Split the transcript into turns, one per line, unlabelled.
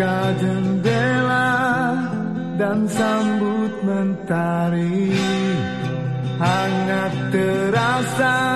buka jendela dan sambut mentari. Hangat terasa